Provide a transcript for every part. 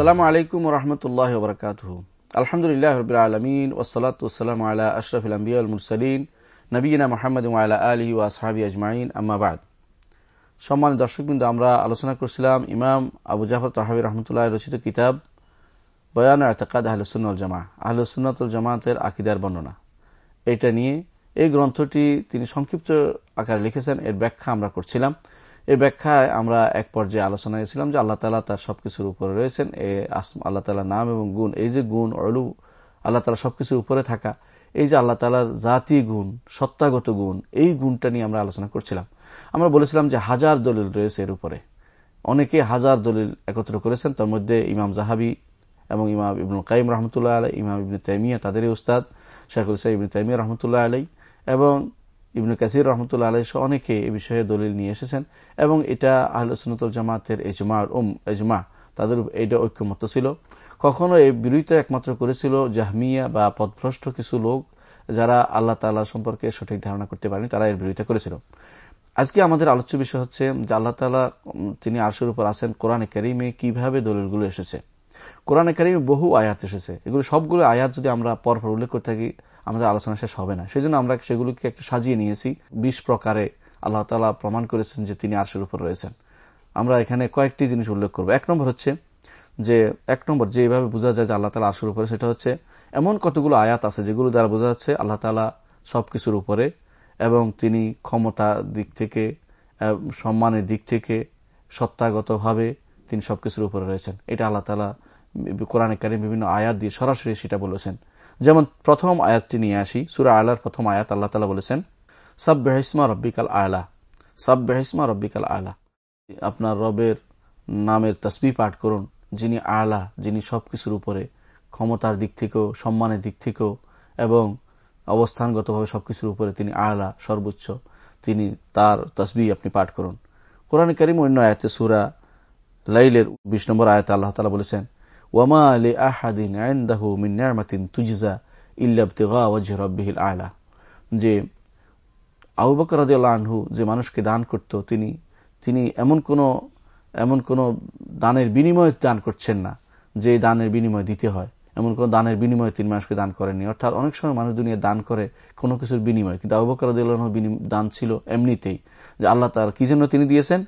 আসসালামু আলাইকুম রহমতুল্লাহ বরকাত আলহামদুলিল্লাহ রবিল আলমিন ওসলাতাম আলা আশরফ আম্বিয়াল মুরসালিন নবীনা মোহাম্মদ আলা আলী ও আসহাবি আজমাইন আম্মাবাদ সম্মানিত দর্শকবৃন্দ, আমরা আলোচনা করছিলাম ইমাম আবু জাফর তাহাবি রহমতুল্লাহ রচিত কিতাব বয়ান এতকাদ আহলুসুল জামা আহলুসুন্নতুল জামাতের আকিদার বর্ণনা। এটা নিয়ে এই গ্রন্থটি তিনি সংক্ষিপ্ত আকারে লিখেছেন, এর ব্যাখ্যা আমরা করছিলাম। এর ব্যাখ্যায় আমরা এক পর্যায়ে আলোচনা ছিলাম যে আল্লাহ তালা তার সবকিছুর উপরে রয়েছেন, এ আল্লাহ তালার নাম এবং গুণ। এই যে গুণ, অলু, আল্লাহ তালা সবকিছুর উপরে থাকা, এই যে আল্লাহ তালার জাতি গুণ, সত্তাগত গুণ, এই গুণটা নিয়ে আমরা আলোচনা করছিলাম। আমরা বলেছিলাম যে হাজার দলিল রয়েছে এর উপরে। অনেকে হাজার দলিল একত্র করেছেন। তার মধ্যে ইমাম জাহাবি এবং ইমাম ইবনুল কাইম রহমতুল্লাহ আলাই ইমাম ইবনু তাইমিয়া, তাদেরই উস্তাদ শেখুল সাহেব ইবনু তাইমিয়া রহমতুল্লাহ আলাই এবং ইবনু কাসির রহমতুল্লাহ আলাই অনেকে এই বিষয়ে দলিল নিয়ে এসেছেন এবং এটা আহলসুনতুল জামাতের এজমার ওম এজমা তাদের এটা ঐক্যমত ছিল। কখনো এই বিরোধিতা একমাত্র করেছিল জাহমিয়া বা পদভ্রষ্ট কিছু লোক যারা আল্লাহ তাল্লাহ সম্পর্কে সঠিক ধারণা করতে পারেনি, তারা এর বিরোধিতা করেছিল। আজকে আমাদের আলোচ্য বিষয় হচ্ছে যে আল্লাহ তালা তিনি আরশের উপর আছেন, কোরআনে করিমে কীভাবে দলিলগুলো এসেছে। কোরআনে করিমে বহু আয়াত এসেছে। এগুলো সবগুলো আয়াত যদি আমরা পরপর উল্লেখ করে থাকি আমাদের আলোচনা শেষ হবে না। সেই জন্য আমরা সেগুলোকে একটু সাজিয়ে নিয়েছি। বিশ প্রকারে আল্লাহ তালা প্রমাণ করেছেন যে তিনি আরশের উপর রয়েছেন। আমরা এখানে কয়েকটি জিনিস উল্লেখ করব। এক নম্বর হচ্ছে যে, এক নম্বর যে এইভাবে বোঝা যায় যে আল্লাহ তালা আরশের উপরে, সেটা হচ্ছে এমন কতগুলো আয়াত আছে যেগুলো দ্বারা বোঝা যাচ্ছে আল্লাহ তালা সবকিছুর উপরে এবং তিনি ক্ষমতার দিক থেকে সম্মানের দিক থেকে সত্তাগতভাবে তিনি সবকিছুর উপরে রয়েছেন। এটা আল্লাহ তালা কোরআনে কারিম বিভিন্ন আয়াত দিয়ে সরাসরি সেটা বলেছেন। যেমন প্রথম আয়াতটি নিয়ে আসি, সুরা আলার প্রথম আয়াত আল্লাহ তালা বলেছেন সব বেহসমা রব্বিকাল আয়লা সব বেহসমা রব্বিকাল আয়লা আপনার রবের নামের তসবি পাঠ করুন, যিনি আয়লা যিনি সবকিছুর উপরে, ক্ষমতার দিক থেকেও, সম্মানের দিক থেকেও, এবং অবস্থানগতভাবে সবকিছুর উপরে তিনি আয়লা সর্বোচ্চ, তিনি তার তসবি আপনি পাঠ করুন। কোরআন করিম অন্য আয়াতে সুরা লাইলের বিশ নম্বর আয়াতে আল্লাহ তালা বলেছেন ওয়ামা আলী আহাদিন তুজিজা যে আবু আনহু যে মানুষকে দান করত, তিনি তিনি এমন কোন এমন কোন দানের বিনিময় দান করছেন না যে দানের বিনিময় দিতে হয়। এমন কোন দানের বিনিময়ে তিনি মানুষকে দান করেননি। অর্থাৎ অনেক সময় মানুষ দুনিয়া দান করে কোনো কিছুর বিনিময়। কিন্তু আবু বকর দান ছিল এমনিতেই। যে আল্লাহ তালা কি জন্য তিনি দিয়েছেন?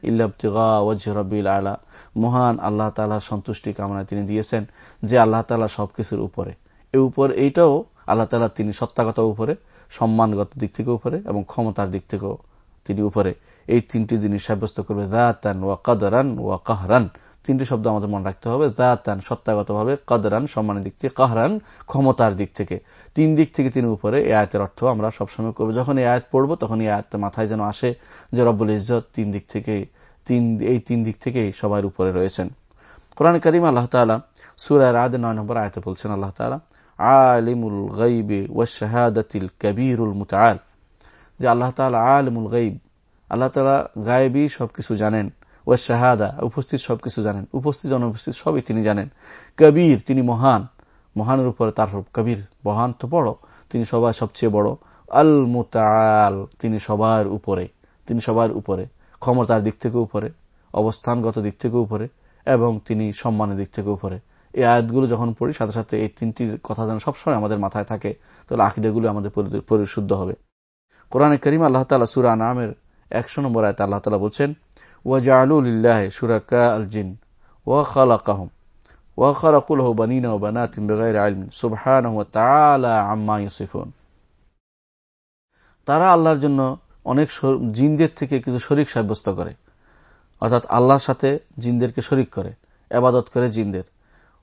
ওয়াজহ মহান আল্লাহ তালার সন্তুষ্টি কামনায় তিনি দিয়েছেন যে আল্লাহ তালা সবকিছুর উপরে। এ উপর এইটাও আল্লাহ তালা তিনি সত্তাগত উপরে, সম্মানগত দিক থেকে উপরে এবং ক্ষমতার দিক থেকেও তিনি উপরে। এই তিনটি জিনিস সাব্যস্ত করবে। দাতান ওয়া কাদরান ওয়া কাহরান। তিনটি শব্দ আমাদের মনে রাখতে হবে, দাতান সত্তাগতভাবে, কাদরান সম্মানের দিক থেকে, কাহরান ক্ষমতার দিক থেকে। তিন দিক থেকে তিনি উপরে এ আয়তের অর্থ আমরা সবসময় করব। যখন এই আয়াত পড়ব, তখন এই আয়াতটা মাথায় যেন আসে যে রব্বুল ইজত তিন দিক থেকে, তিন, এই তিন দিক থেকেই সবার উপরে রয়েছেন। কোরআন করিম আল্লাহ তালা সুরায় আদ নয় নম্বর আয়তে বলছেন, আল্লাহ তালা আলিমুল গাইবে ও শাহাদাতিল কবিরুল মুতাল যে আল্লাহ তালা আলিমুল গাইব আল্লাহ তালা গায়েবী সবকিছু জানেন। ও শাহাদা, উপস্থিত সবকিছু জানেন। উপস্থিত, অনুপস্থিত সবই তিনি জানেন। কবির, তিনি মহান। মহানের উপরে তার কবির মহান তো বড়, তিনি সবার সবচেয়ে বড়। আল মুতাল তিনি সবার উপরে। তিনি সবার উপরে। ক্ষমতার দিক থেকে উপরে, অবস্থানগত দিক থেকে উপরে, এবং তিনি সম্মানের দিক থেকে উপরে। এই আয়াতগুলো যখন পড়ি, সাথে সাথে এই তিনটি কথা যেন সবসময় আমাদের মাথায় থাকে, তাহলে আকিদাগুলো আমাদের পরিশুদ্ধ হবে। কোরআনে করিম আল্লাহ তালা সুরা নামের একশো নম্বর আয়তা আল্লাহ তালা বলছেন ওয়াজাউলিল্লাহ সুরাকা আল জিন ওয়া খালাকাহম বানিনা ও বানাতিম বেগাইর আলমিন সুবহানাহু ওয়া তাআলা আম্মা ইউসিফুন তারা আল্লাহর জন্য অনেক জিনদের থেকে কিছু শরিক সাব্যস্ত করে। অর্থাৎ আল্লাহর সাথে জিনদেরকে শরিক করে এবাদত করে জিনদের।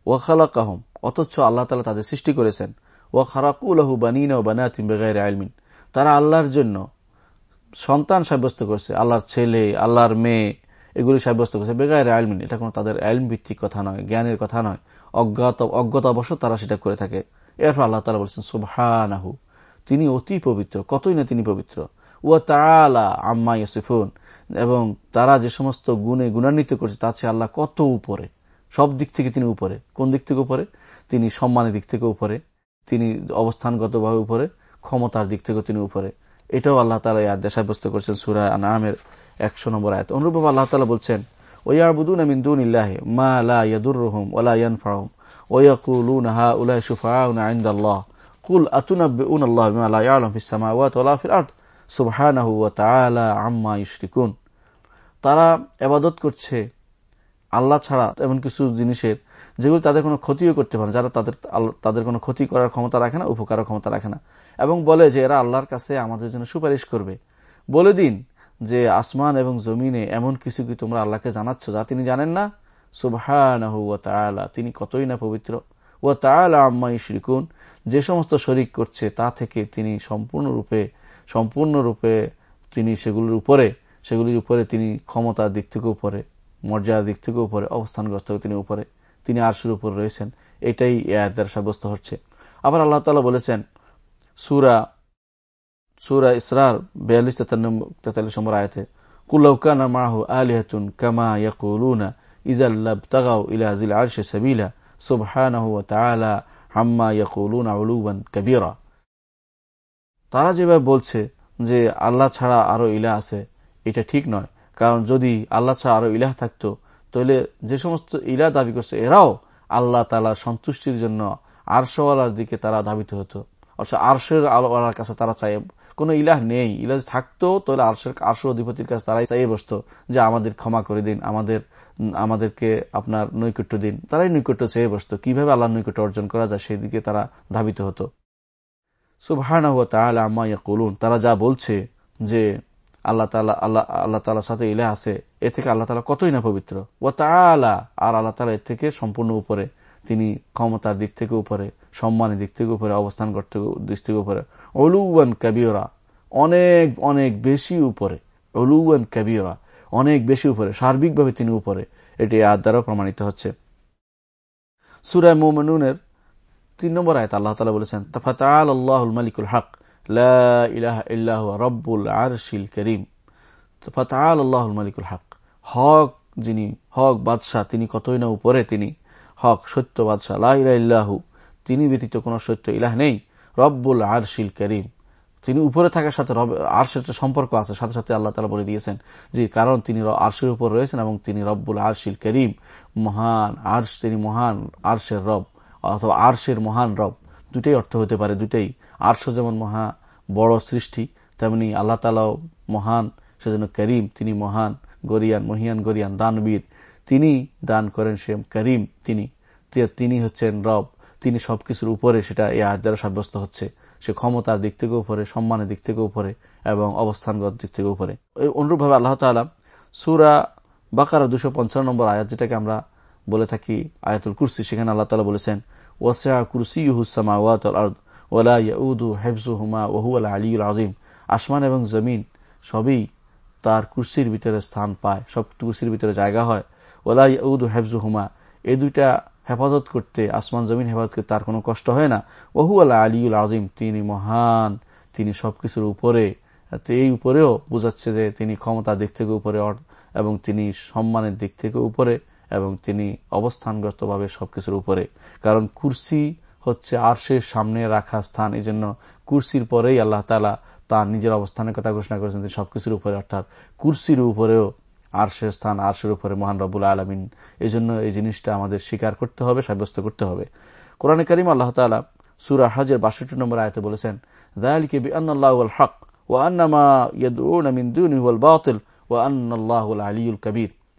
ওয়াখালা কাহম অথচ আল্লাহ তালা তাদের সৃষ্টি করেছেন। ওয়া খারাকুলাহু বানিনা ও বানাতিম বেগাইর আলমিন তারা আল্লাহর জন্য সন্তান সাব্যস্ত করছে, আল্লাহর ছেলে, আল্লাহর মেয়ে, এগুলি সাব্যস্ত করছে বেগাইর আলমিন এটা কোনো তাদের আলম ভিত্তিক কথা নয়, জ্ঞানের কথা নয়, অজ্ঞাত অজ্ঞতাবশ তারা সেটা করে থাকে। এরপর আল্লাহ তালা বলছেন, সুবহানাহু, তিনি অতি পবিত্র, কতই না তিনি পবিত্র। ও তালা আম্মা ইসিফুন এবং তারা যে সমস্ত গুণে গুণান্বিত করছে তা চেয়ে আল্লাহ কত উপরে? সব দিক থেকে তিনি উপরে। কোন দিক থেকে উপরে? তিনি সম্মানের দিক থেকে উপরে। তিনি অবস্থানগতভাবে উপরে, ক্ষমতার দিক থেকে তিনি উপরে। এটাও আল্লাহ তালা ইয়াদ সাব্যস্ত করছেন, সুরা আনামের একশো নম্বর আয়াত। অনুরূপ আল্লাহ তালা বলছেন মা আলা ইয়াদুর তারা এবাদত করছে, আল্লাহ ছাড়া এমন কিছু জিনিসের যেগুলো তাদের কোনো ক্ষতিও করতে পারে যারা তাদের তাদের কোনো ক্ষতি করার ক্ষমতা রাখে না উপকার ক্ষমতা রাখে না। এবং বলে যে এরা আল্লাহর কাছে আমাদের জন্য সুপারিশ করবে। বলে দিন যে আসমান এবং জমিনে এমন কিছু কি তোমরা আল্লাহকে জানাচ্ছ যা তিনি জানেন না? সুবহান তিনি কতই না পবিত্র। ও তালা আম্মা ইশরিকুন যে সমস্ত শরিক করছে তা থেকে তিনি সম্পূর্ণরূপে সম্পূর্ণরূপে তিনি সেগুলির উপরে সেগুলির উপরে তিনি ক্ষমতার দিক থেকে উপরে, মর্যাদার দিক থেকে উপরে, অবস্থানগ্রস্ত তিনি উপরে, তিনি আরশের উপর রয়েছেন। এটাই দ্বারা সাব্যস্ত হচ্ছে। আবার আল্লাহ তালা বলেছেন সুরা সুরা ইসরার বিয়াল্লিশ তেতাল্লিশ নম্বর আয়তে কুল্লাউকানা মাহু আলিহাতুন কামা ইয়াকুলুনা ইজাল্লাব তাগাও ইলাজিল আরশে সাবিলা সুবহানাহু তাআলা হাম্মা ইয়াকুলুনা উলুবান কাবীরা তারা যেভাবে বলছে যে আল্লাহ ছাড়া আরও ইলা আছে, এটা ঠিক নয়। কারণ যদি আল্লাহ ছাড়া আরও ইলাহ থাকতো, তাহলে যে সমস্ত ইলা দাবি করছে, এরাও আল্লাহ তালা সন্তুষ্টির জন্য আরশওয়ালার দিকে তারা ধাবিত হতো। অর্থাৎ আরশের আলোয়ালার কাছে তারা চাই কোন ইলাহ নেই। ইলাহ থাকতো, তাহলে আরশের আরশ অধিপতির কাছে তারাই চাইয়ে বসতো যে আমাদের ক্ষমা করে দিন, আমাদের, আমাদেরকে আপনার নৈকট্য দিন। তারাই নৈকট্য চেয়ে বসতো। কীভাবে আল্লাহ নৈকট্য অর্জন করা যায় সেই দিকে তারা ধাবিত হতো। সুবহানা হুয়া তাহলে আম্মা কলুন তারা যা বলছে যে আল্লাহ তালা আল্লাহ আল্লাহ তালার সাথে ইলাহ আছে, এ থেকে আল্লাহ তালা কতই না পবিত্র? ও তালা আর আল্লাহ তালা এর থেকে সম্পূর্ণ উপরে। তিনি ক্ষমতার দিক থেকে উপরে, সম্মানের দিক থেকে উপরে, অবস্থান করতে দিক থেকে উপরে। অলুয়ান কাবিওরা অনেক অনেক বেশি উপরে। অলুয়ান কাবিওরা অনেক বেশি উপরে। সার্বিকভাবে তিনি উপরে। এটি আয়াত দ্বারা প্রমাণিত হচ্ছে। সুরায় মোমেনুনের তিন নম্বর আয়ত আল্লাহ তালা বলেছেন তফাত আল্লাহুল মালিকুল হক ইলাহ রব্বুল আরশিল করিম। ফতাল আল্লাহুল মালিকুল হক হক যিনি, হক বাদশাহ, তিনি কতই না উপরে তিনি। হক, সত্য, বাদশাহ তিনি ব্যতীত কোন সত্য ইলাহ নেই। রব্বুল আরশিল করিম। তিনি উপরে থাকার সাথে আরশের সম্পর্ক আছে। সাথে সাথে আল্লাহ তালা বলে দিয়েছেন যে, কারণ তিনি আরশের উপর রয়েছেন এবং তিনি রব্বুল আরশিল করিম। মহান আর্শ, তিনি মহান আরশের রব অথবা আরশের মহান রব। দুটাই অর্থ হতে পারে দুটাই আরশ যেমন মহা বড় সৃষ্টি, তেমনি আল্লাহ তালাও মহান, সেজন্য করিম। তিনি মহান, গরিয়ান, মহিয়ান, গরিয়ান, দানবীর। তিনি দান করেন সে করিম, তিনি। তিনি হচ্ছেন রব। তিনি সবকিছুর উপরে সেটা এই আয় দ্বারা সাব্যস্ত হচ্ছে। সে ক্ষমতার দিক থেকে উপরে, সম্মানের দিক থেকে উপরে এবং অবস্থানগত দিক থেকে উপরে। অনুরূপভাবে আল্লাহ তালা সুরা বাকারা দুশো পঞ্চান্ন নম্বর আয়াত যেটাকে আমরা বলে থাকি, আয়াতুল কুরসি, সেখানে আল্লাহ তালা বলেছেন ওয়াসা কুরসি হুসামা ওয়াত ওলা ইয়াউদু হেফজু হুমা ওহু আল আলিউল আজিম আসমান এবং জমিন সবই তার কুর্সির ভিতরে স্থান পায়, সব কুর্সির ভিতরে জায়গা হয়। ওলা ইয়াউদু হেফজু হুমা এই দুইটা হেফাজত করতে, আসমান, জমিন হেফাজত করতে তার কোনো কষ্ট হয় না। ওহু আল্লাহ আলিউল আজিম তিনি মহান, তিনি সবকিছুর উপরে। এই উপরেও বোঝাচ্ছে যে তিনি ক্ষমতার দিক থেকে উপরে এবং তিনি সম্মানের দিক থেকে উপরে, এবং তিনি অবস্থানগতভাবে সবকিছুর উপরে। কারণ কুর্সি হচ্ছে আরশের সামনে রাখা স্থান এই জন্য কুর্সির পরেই আল্লাহ তালা তার নিজের অবস্থানের কথা ঘোষণা করেছেন তিনি সবকিছুর উপরে, অর্থাৎ কুর্সির উপরেও আরশের স্থান, আরশের উপরে মহান রবুল আলমিন। এই জন্য এই জিনিসটা আমাদের স্বীকার করতে হবে, সাব্যস্ত করতে হবে। কোরআন করিম আল্লাহ তালা সুরা হাজের বাষট্টি নম্বর আয়তে বলেছেন দায়ালিকে হক ও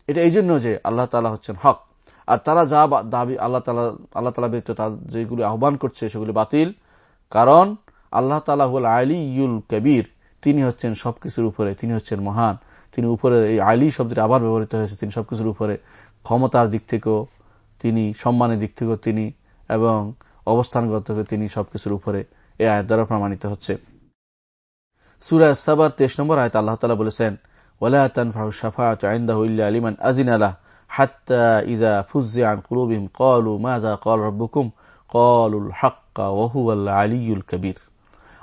এটা এই জন্য যে আল্লাহ তালা হচ্ছেন হক। আর তারা যা দাবি আল্লাহ তালা আল্লাহ তালা যেগুলি আহ্বান করছে সেগুলি বাতিল। কারণ আল্লাহ কবির, তিনি হচ্ছেন সবকিছুর উপরে, তিনি হচ্ছেন মহান। তিনি উপরে, এই আইলি শব্দটি আবার ব্যবহৃত হয়েছে, তিনি সবকিছুর উপরে। ক্ষমতার দিক থেকেও তিনি, সম্মানের দিক থেকেও তিনি, এবং অবস্থানগত তিনি সবকিছুর উপরে এই আয়ের দ্বারা প্রমাণিত হচ্ছে। সুরা সাবার তেইশ নম্বর আয়ত আল্লাহ তালা বলেছেন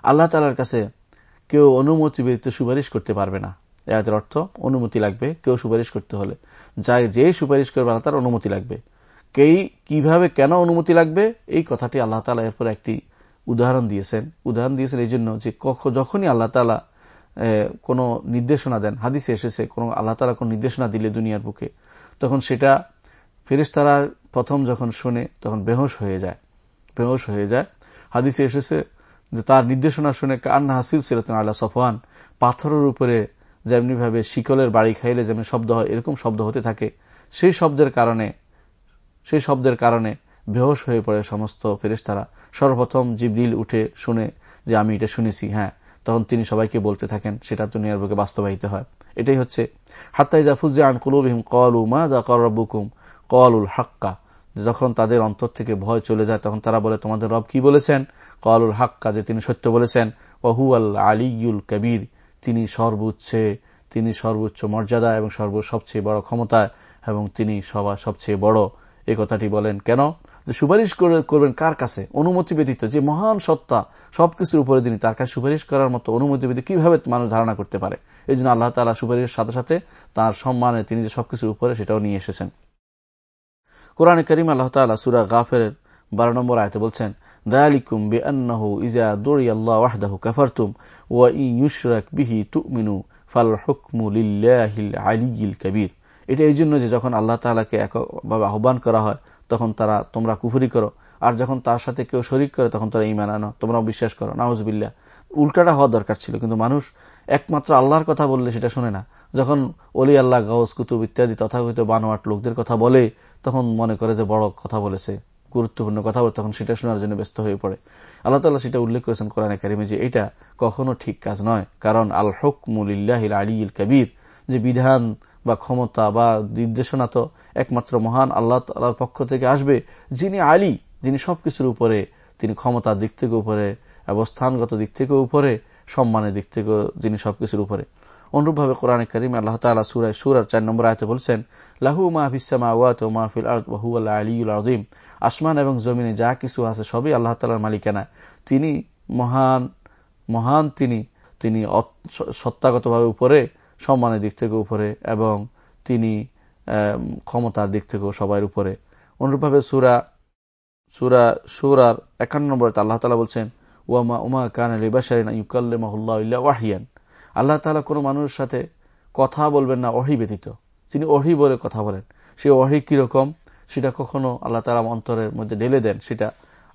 আল্লাহ কাছে কেউ অনুমতি সুপারিশ করতে পারবে না। এর অর্থ অনুমতি লাগবে, কেউ সুপারিশ করতে হলে। যাই যে সুপারিশ করবে আল্লাহ তার অনুমতি লাগবে। কেই, কীভাবে, কেন অনুমতি লাগবে, এই কথাটি আল্লাহ তালা এরপর একটি উদাহরণ দিয়েছেন। উদাহরণ দিয়েছেন এই জন্য যে কখ, যখনই আল্লাহ তালা কোনো নির্দেশনা দেন, হাদিসে এসেছে, কোন আল্লাহ তালা কোন নির্দেশনা দিলে দুনিয়ার বুকে, তখন সেটা ফেরিস্তারা প্রথম যখন শুনে, তখন বেহোশ হয়ে যায়। বেহোশ হয়ে যায়। হাদিসে এসেছে যে তার নির্দেশনা শুনে কান্না হাসিল সিরতন আল্লাহ সফওয়ান, পাথরের উপরে যেমনি ভাবে শিকলের বাড়ি খাইলে যেমন শব্দ হয়, এরকম শব্দ হতে থাকে। সেই শব্দের কারণে, সেই শব্দের কারণে বেহোশ হয়ে পড়ে সমস্ত ফেরিস্তারা সর্বপ্রথম জিবরিল উঠে শুনে যে, আমি এটা শুনেছি। হ্যাঁ তখন তিনি সবাইকে বলতে থাকেন, সেটা দুনিয়ার বুকে বাস্তবায়িত হয়। এটাই হচ্ছে হাত্তাইজা ফুজে আন কুলুবিহিম কলু মা যা করবুকুম কলুল হাক্কা যখন তাদের অন্তর থেকে ভয় চলে যায়, তখন তারা বলে, তোমাদের রব কি বলেছেন? কলুল হাক্কা, যে তিনি সত্য বলেছেন ওহু আল আলিউল কবির। তিনি সর্বোচ্চে, তিনি সর্বোচ্চ মর্যাদা এবং সর্ব, সবচেয়ে বড় ক্ষমতায় এবং তিনি সবার সবচেয়ে বড়। এই কথাটি বলেন, কেন? যে সুপারিশ করবেন কার কাছে? অনুমতি ব্যতীত। যে মহান সত্তা, সবকিছুর উপরে তিনি তার কাছে সুপারিশ করার মতো অনুমতি ব্যতীত কীভাবে মানুষ ধারণা করতে পারে? এই জন্য আল্লাহ তালা সুপারিশের সাথে সাথে তার সম্মানে তিনি যে সবকিছুর উপরে সেটাও নিয়ে এসেছেন। কোরআন করিম আল্লাহ তালা সুরা গাফের বারো নম্বর আয়তে বলছেন ইজা দৌড়ি আল্লাহ ওয়াহদাহু কাফারতুম ওয়া ই ইউশরাক বিহি তুমিনু ফাল হুকমু লিল্লাহিল আলিয়িল কবির এটা এই জন্য যে যখন আল্লাহ তালাকে একভাবে আহ্বান করা হয়, তখন তারা, তোমরা কুফুরি করো। আর যখন তার সাথে কেউ শরিক করে, তখন তারা ইমান আনো। তোমরাও বিশ্বাস করো। নাহজবিল্লা উল্টাটা হওয়া দরকার ছিল, কিন্তু মানুষ একমাত্র আল্লাহর কথা বললে সেটা শোনে না। যখন অলি আল্লাহ, গাউস, কুতুব ইত্যাদি তথাকথিত বানোয়াট লোকদের কথা বলে, তখন মনে করে যে বড় কথা বলেছে। গুরুত্বপূর্ণ কথা বলে তখন সেটা শোনার জন্য ব্যস্ত হয়ে পড়ে। আল্লাহ তাল্লাহ সেটা উল্লেখ করেছেন কোরআন কারিমে যে এটা কখনো ঠিক কাজ নয়। কারণ আল হকমুল্লাহ আলী কবির, যে বিধান বা ক্ষমতা বা নির্দেশনা তো একমাত্র মহান আল্লাহ তাল্লাহর পক্ষ থেকে আসবে, যিনি আলী, যিনি সবকিছুর উপরে, তিনি ক্ষমতার দিক থেকে উপরে, অবস্থানগত দিক থেকে উপরে, সম্মানের দিক থেকে যিনি সবকিছুর উপরে। অনুরূপভাবে কোরআন করিম আল্লাহ তালা সুরায় সুরার চার নম্বর আয়তে বলছেন, লাহু মাহফিসামা ওয়াত মাহফিল আলীউল আদিম আসমান এবং জমিনে যা কিছু আছে সবই আল্লাহ তালার মালিকানা। তিনি মহান মহান তিনি। তিনি সত্তাগতভাবে উপরে, সম্মানের দিক থেকে উপরে এবং তিনি ক্ষমতার দিক থেকেও সবার উপরে। অনুরূপভাবে সুরা সুরা সুরার একান্ন নম্বরে আল্লাহ তালা বলছেন, ওয়ামা, উমা কান ওয়াহিয়ান আল্লাহ তালা কোনো মানুষের সাথে কথা বলবেন না, অহি ব্যতীত। তিনি অহি বলে কথা বলেন। সে অহি কীরকম? সেটা কখনো আল্লাহ তালা অন্তরের মধ্যে ঢেলে দেন, সেটা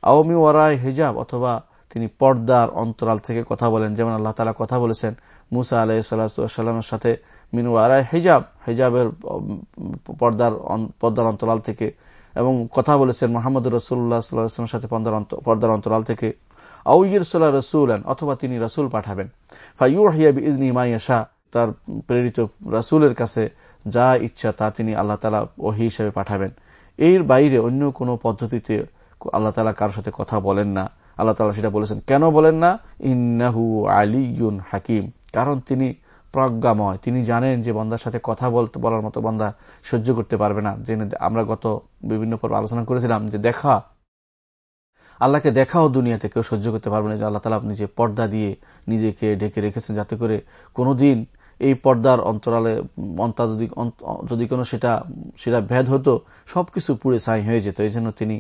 আওয়ামী ওয়ারায় হিজাব অথবা তিনি পর্দার অন্তরাল থেকে কথা বলেন, যেমন আল্লাহ তালা কথা বলেছেন মুসা আলাহ সাল্লামের সাথে মিনু আরায় হেজাব, হেজাবের পর্দার পর্দার অন্তরাল থেকে, এবং কথা বলেছেন মোহাম্মদ রসুল্লাহ সাল্লাহামের সাথে পর্দার অন্তরাল থেকে আউইর সোল্লা রসুল অথবা তিনি রসুল পাঠাবেন। ফাইয়াবি ইজনি মাইয়াশা তার প্রেরিত রসুলের কাছে যা ইচ্ছা তা তিনি আল্লাহ তালা ওহি হিসেবে পাঠাবেন। এর বাইরে অন্য কোনো পদ্ধতিতে আল্লাহ তালা কারোর সাথে কথা বলেন না। আল্লাহ তালা সেটা বলেছেন, কেন বলেন না? ইন্নাহু আলিউন হাকিম। কারণ তিনি প্রজ্ঞাময়। তিনি জানেন যে বন্দার সাথে কথা বলতে, বলার মতো বন্দা সহ্য করতে পারবে না। জেনে আমরা গত বিভিন্ন পর্ব আলোচনা করেছিলাম যে দেখা, আল্লাহকে দেখাও দুনিয়াতে কেউ সহ্য করতে পারবে না। যে আল্লাহ তালা নিজে পর্দা দিয়ে নিজেকে ঢেকে রেখেছেন যাতে করে কোনোদিন এই পর্দার অন্তরালে অন্তা যদি যদি কোনো সেটা সেটা ভেদ হতো, সবকিছু পুড়ে ছাই হয়ে যেত। এই জন্য তিনি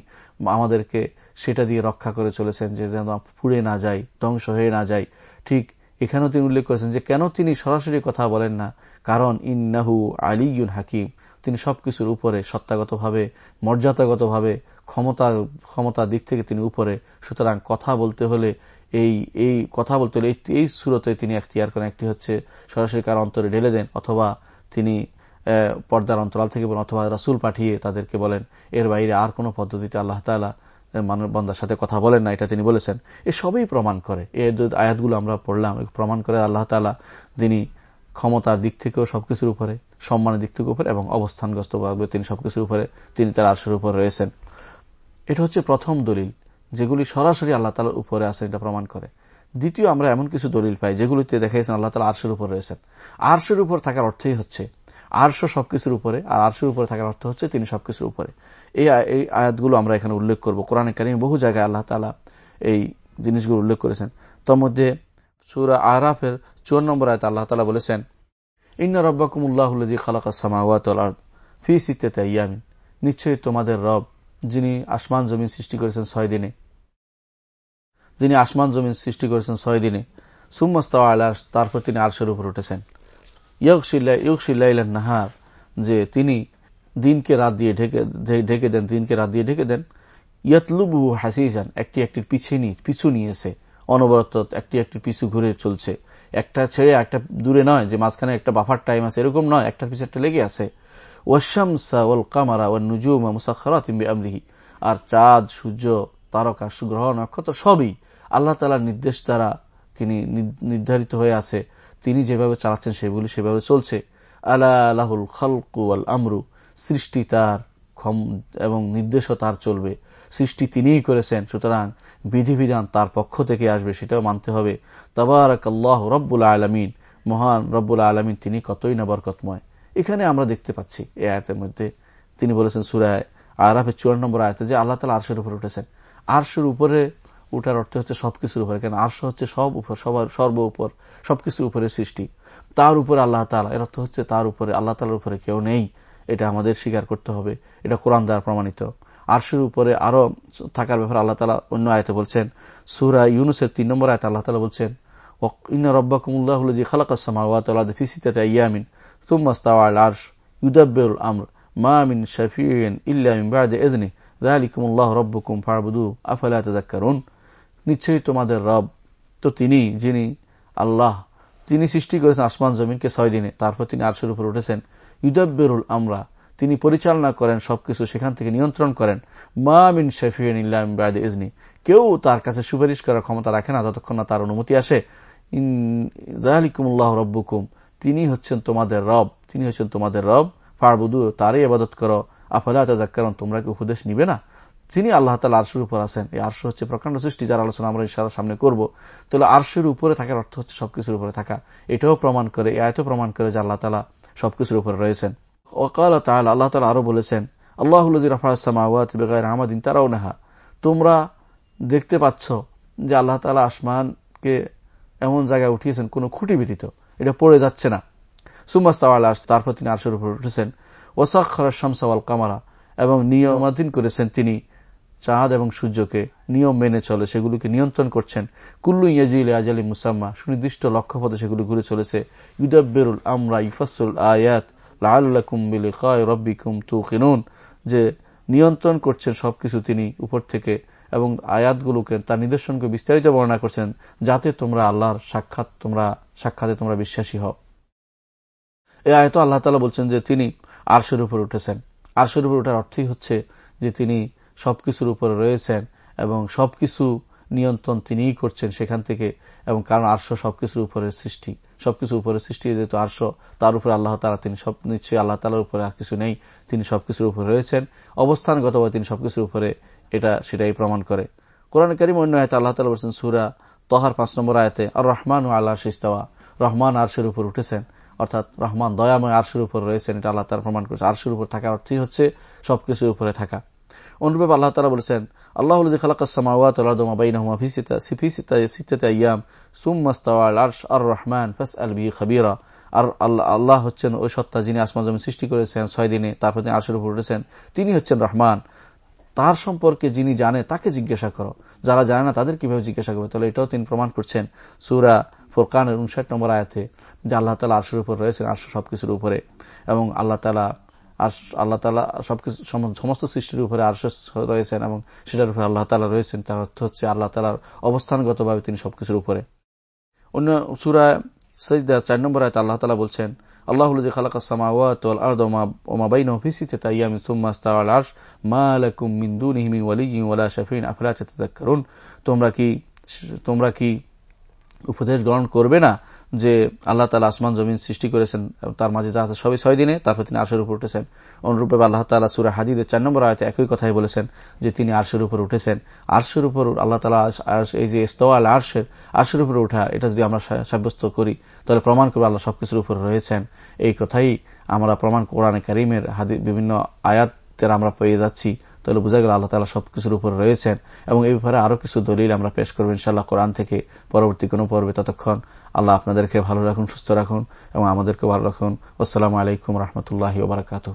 আমাদেরকে সেটা দিয়ে রক্ষা করে চলেছেন যে যেন পুড়ে না যায়, ধ্বংস হয়ে না যায়। ঠিক এখানেও তিনি উল্লেখ করেছেন যে কেন তিনি সরাসরি কথা বলেন না। কারণ ইন্নাহু আলিউন হাকিম। তিনি সবকিছুর উপরে সত্তাগতভাবে, মর্যাদাগতভাবে ক্ষমতা ক্ষমতার দিক থেকে তিনি উপরে। সুতরাং কথা বলতে হলে এই এই কথা বলতে হলে এই সুরতে তিনি এখতিয়ার করেন। একটি হচ্ছে সরাসরি কার অন্তরে ঢেলে দেন, অথবা তিনি পর্দার অন্তরাল থেকে বলেন, অথবা রাসুল পাঠিয়ে তাদেরকে বলেন, এর বাইরে আর কোন পদ্ধতিতে আল্লাহ তালা মানব বন্দার সাথে কথা বলেন না, এটা তিনি বলেছেন। এ সবই প্রমাণ করে। এই আয়াতগুলো আমরা পড়লাম প্রমাণ করে আল্লাহ তালা তিনি ক্ষমতার দিক থেকেও সবকিছুর উপরে, সম্মানের দিক থেকে উপরে এবং অবস্থানগ্রস্তভাবে তিনি সবকিছুর উপরে, তিনি তার আর্শের উপরে রয়েছেন। এটা হচ্ছে প্রথম দলিল। যেগুলি সরাসরি আল্লাহ তালার উপরে আছেন এটা প্রমাণ করে। দ্বিতীয়, আমরা এমন কিছু দলিল পাই, যেগুলিতে দেখাইছেন আল্লাহ তালা আর্শের উপর রয়েছেন। আর্শের উপর থাকার অর্থই হচ্ছে, আর্শ সবকিছুর উপরে, আর আর্শের উপরে থাকার অর্থ হচ্ছে তিনি সবকিছুর উপরে। এই এই আয়াতগুলো আমরা এখানে উল্লেখ করব। কোরআনে কারিম বহু জায়গায় আল্লাহ তালা এই জিনিসগুলো উল্লেখ করেছেন। তোর মধ্যে সুরা আরাফের চুয়ান্ন নম্বর আয়ত আল্লাহ তালা বলেছেন, ইন্না রব্বাকুমুল্লাহুল্লাজি খালাকা ফি সিতে ইয়ামিন নিশ্চয়ই তোমাদের রব, যিনি আসমান জমিন সৃষ্টি করেছেন ছয় দিনে যিনি আসমান জমিন সৃষ্টি করেছেন ছয় দিনে সুম্মাস্তা আল্লাহ তারপর তিনি আরশের উপর উঠেছেন। ইয়কশিল্লা ইয়কশিল্লা নাহার, যে তিনি দিনকে রাত দিয়ে ঢেকে ঢেকে দেন, দিনকে রাত দিয়ে ঢেকে দেন। ইয়াতলুবু হাসিজান, একটি একটির পিছিয়ে নিয়ে পিছু নিয়েছে। অনবরত একটি একটি পিছু ঘুরে চলছে। একটা ছেড়ে একটা দূরে নয়, যে মাঝখানে একটা বাফার টাইম আছে, এরকম নয়, একটার পিছিয়ে একটা লেগে আছে। ওয়াশামসা ওয়াল কামারা ওয়াল নুজুমা মুসাখারাত আমরিহি আর চাঁদ, সূর্য তারকা গ্রহ নক্ষত্র সবই আল্লাহ তালার নির্দেশ দ্বারা তিনি নির্ধারিত হয়ে আছে। তিনি যেভাবে চালাচ্ছেন সেগুলি সেভাবে চলছে। আল্লাহ আল্লাহুল খালকু আল আমরু, সৃষ্টি তার ক্ষম, এবং নির্দেশও তার চলবে। সৃষ্টি তিনিই করেছেন, সুতরাং বিধিবিধান তার পক্ষ থেকে আসবে, সেটাও মানতে হবে। তবারক আল্লাহ রব্বুল আলমিন, মহান রব্বুল আলমিন, তিনি কতই না বরকতময়। এখানে আমরা দেখতে পাচ্ছি, এই আয়তের মধ্যে তিনি বলেছেন সুরায় আরাফের চুয়ান্ন নম্বর আয়তে যে আল্লাহ তালা আরশের উপরে উঠেছেন। আরশের উপরে উঠার অর্থ হচ্ছে সবকিছুর উপরে, কেন আরশ হচ্ছে সব উপর, সবার সর্ব উপর, সবকিছুর উপরে সৃষ্টি। তার উপরে আল্লাহ তালা এর অর্থ হচ্ছে তার উপরে, আল্লাহ তালার উপরে কেউ নেই। এটা আমাদের স্বীকার করতে হবে। এটা কোরআন দ্বারা প্রমাণিত। আরশের উপরে আরও থাকার ব্যাপারে আল্লাহ তালা অন্য আয়তে বলছেন, সুরা ইউনুসের তিন নম্বর আয়তে আল্লাহ তালা বলছেন রব্বাকুমুল্লাহ জি আমর, মা শাফিউন ইল্লা যালিকুমুল্লাহ রাব্বুকুম ফা'বুদু আফালা তাযাক্কারুন নিশ্চয়ই তোমাদের রব তো তিনি, যিনি আল্লাহ, তিনি সৃষ্টি করেছেন আসমান জমিনকে ছয় দিনে। তারপর তিনি আরশের উপর উঠেছেন। ইউদাব্বিরুল আমরা, তিনি পরিচালনা করেন, সবকিছু সেখান থেকে নিয়ন্ত্রণ করেন। মা মিন শফিউন ইল্লাহ মিন বা'দি ইযনি। কেউ তার কাছে সুপারিশ করার ক্ষমতা রাখে না, যতক্ষণ না তার অনুমতি আসে। যালিকুমুল্লাহ রব্বুকুম তিনি হচ্ছেন তোমাদের রব, তিনি হচ্ছেন তোমাদের রব ফারবুদু তারই আবাদত করো। আফালা তাজাক্কারন তোমরা কি উপদেশ নিবে না? তিনি আল্লাহ তালা আরশের উপর আছেন, এই আরশ হচ্ছে প্রকাণ্ড সৃষ্টি যার আলোচনা আমরা ইশারার সামনে করব। তাহলে আরশের উপরে থাকার অর্থ হচ্ছে সবকিছুর উপরে থাকা। এটাও প্রমাণ করে এত প্রমাণ করে যে আল্লাহ তালা সবকিছুর উপরে রয়েছেন। ওকাল তাহলে আল্লাহ তালা আরও বলেছেন আল্লাহ বেগায় আমাদিন তারাও নেহা তোমরা দেখতে পাচ্ছ যে আল্লাহ তালা আসমানকে এমন জায়গায় উঠিয়েছেন, কোনো খুঁটি ব্যতীত। এটা পড়ে যাচ্ছে না। সুমাস্তাওয়াল তারপর তিনি আরশের উপর উঠেছেন। ওসাক্ষর শামসাওয়াল কামারা, এবং নিয়মাধীন করেছেন তিনি। চাঁদ এবং সূর্যকে নিয়ম মেনে চলে, সেগুলিকে নিয়ন্ত্রণ করছেন। কুল্লু ইয়াজিল আজালি মুসাম্মা, সুনির্দিষ্ট লক্ষ্যপথে সেগুলি ঘুরে চলেছে। ইউদাব্বেরুল আমরা ইফাসুল আয়াত রব্বিকুম তুকিনুন, যে নিয়ন্ত্রণ করছেন সবকিছু তিনি উপর থেকে, এবং আয়াতগুলোকে, তার নিদর্শনকে বিস্তারিত বর্ণনা করছেন, যাতে তোমরা আল্লাহর সাক্ষাৎ, তোমরা, সাক্ষাতে তোমরা বিশ্বাসী হও। এই আয়ত আল্লাহ তালা বলছেন যে তিনি আরশের উপর উঠেছেন। আরশের উপর উঠার অর্থই হচ্ছে যে তিনি সবকিছুর উপরে রয়েছেন এবং সবকিছু নিয়ন্ত্রণ তিনিই করছেন সেখান থেকে এবং কারণ আর্শ সবকিছুর উপরে সৃষ্টি। সবকিছু উপরে সৃষ্টি যেহেতু আর্শ, তার উপরে আল্লাহ তালা তিনি সব নিশ্চয়ই আল্লাহ তালার উপরে আর কিছু নেই, তিনি সবকিছুর উপরে রয়েছেন। অবস্থানগতভাবে তিনি সবকিছুর উপরে এটা সেটাই প্রমাণ করে। কোরআন করিম অন্য আয়তে আল্লাহ তালা বলছেন, সুরা তহার পাঁচ নম্বর আয়তে, আর রহমান ও আল্লাহ শিস্তাওয়া রহমান আরশের উপর উঠেছেন। অর্থাৎ রহমান দয়াময় আরশের উপর রয়েছেন, এটা আল্লাহ তালা প্রমাণ করেছে। আরশের উপর থাকার অর্থই হচ্ছে সবকিছুর উপরে থাকা। অনুরূপে আল্লাহ তালা বলেছেন আর রহমান আর আল্লাহ আল্লাহ হচ্ছেন ওই সত্তা যিনি আসমান জমি সৃষ্টি করেছেন ছয় দিনে, তারপর তিনি আরশের উপর উঠেছেন। তিনি হচ্ছেন রহমান। তার সম্পর্কে যিনি জানে, তাকে জিজ্ঞাসা করো। যারা জানে না, তাদের কীভাবে জিজ্ঞাসা করবে? তাহলে এটাও তিনি প্রমাণ করছেন সুরা ফোরকানের উনষাট নম্বর আয়াতে, যে আল্লাহ তালা আরশের উপর রয়েছেন, আরশ সবকিছুর উপরে, এবং আল্লাহ তালা আর আল্লাহ তালা সবকিছু সমস্ত সৃষ্টির উপরে আরশ রয়েছেন, এবং সেটার উপরে আল্লাহ তালা রয়েছেন, তার অর্থ হচ্ছে আল্লাহ তালার অবস্থানগতভাবে তিনি সবকিছুর উপরে। অন্য সুরা সৈদা চার নম্বর আয়তে আল্লাহ তালা বলছেন আল্লাহ খালাক সামাওয়াত আরদ ওমা বাইনাহু ফি সিত্তাতি আইয়ামিন সুম্মা ইস্তাওয়া আল আরশ মা লাকুম মিন দুনিহি মিন ওয়ালিয়্যিন ওয়ালা শাফিন আফলা তাতাযাক্কারুন তোমরা কি তোমরা কি উপদেশ গ্রহণ করবে না। যে আল্লাহ তালা আসমান, জমিন সৃষ্টি করেছেন, তার মাঝে যা আছে সবই ছয় দিনে, তারপর তিনি আরশের উপর উঠেছেন। অনুরূপে আল্লাহ তালা সুরা হাদিদের চার নম্বর আয়তে একই কথাই বলেছেন যে তিনি আরশের উপর উঠেছেন। আরশের উপর আল্লাহ তালা এই যে ইস্তওয়াল আরশের আরশের উপর উঠা, এটা যদি আমরা সাব্যস্ত করি, তাহলে প্রমাণ করব আল্লাহ সবকিছুর উপর রয়েছেন। এই কথাই আমরা প্রমাণ কোরআনে কারিমের হাদি, বিভিন্ন আয়াতের আমরা পেয়ে যাচ্ছি। তাহলে বোঝা গেল আল্লাহ তালা সবকিছুর উপর রয়েছেন এবং এই ব্যাপারে আরও কিছু দলিল আমরা পেশ করব ইনশাল্লাহ কোরআন থেকে পরবর্তী কোনো পর্বে ততক্ষণ আল্লাহ আপনাদেরকে ভালো রাখুন, সুস্থ রাখুন এবং আমাদেরকে ভালো রাখুন। আসসালামু আলাইকুম রহমতুল্লাহ বারকাতু